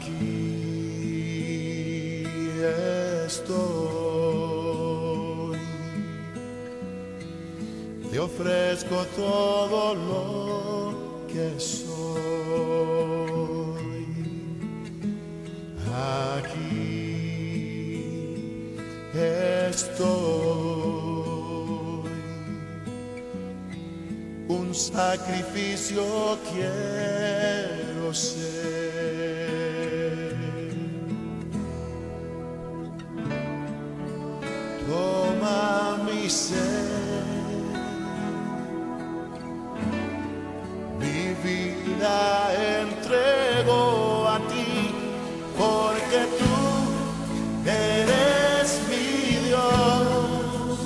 aquí estoy. Te ofrezco todo lo que soy. Aquí estoy. Un sacrificio quiero ser. Mi vida entrego a ti, porque tú eres mi Dios,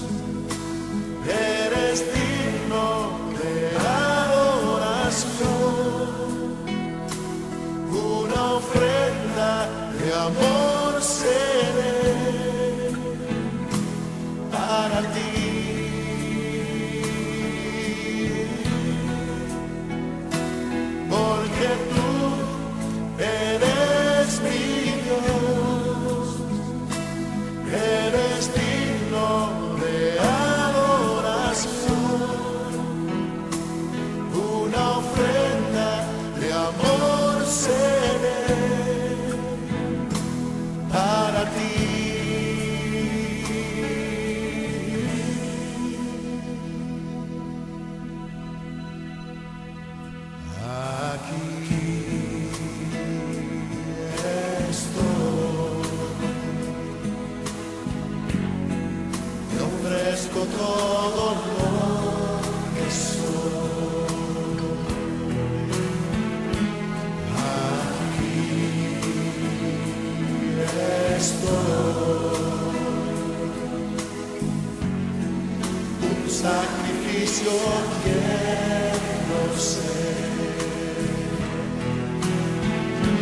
eres digno de adoración, una ofrenda de amor seré. para ti. ofrezco todo lo que soy. Aquí estoy. Un sacrificio quiero ser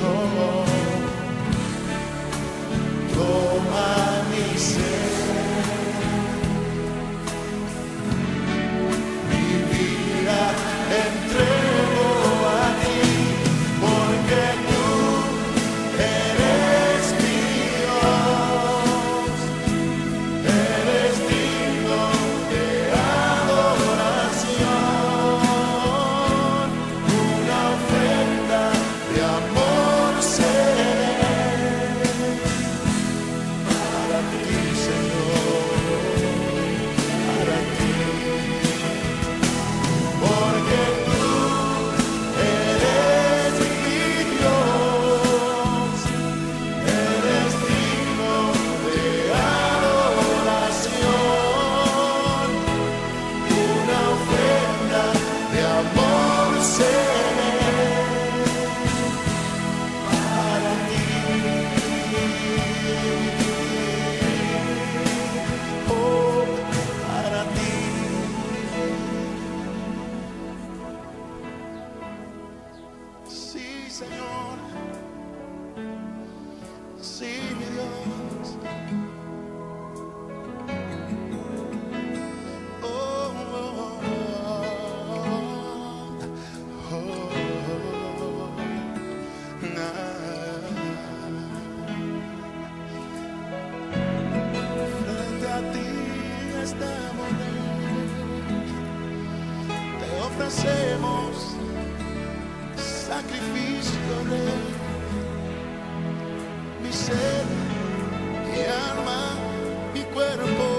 oh, Hacemos sacrificio de mi ser, mi alma, mi cuerpo.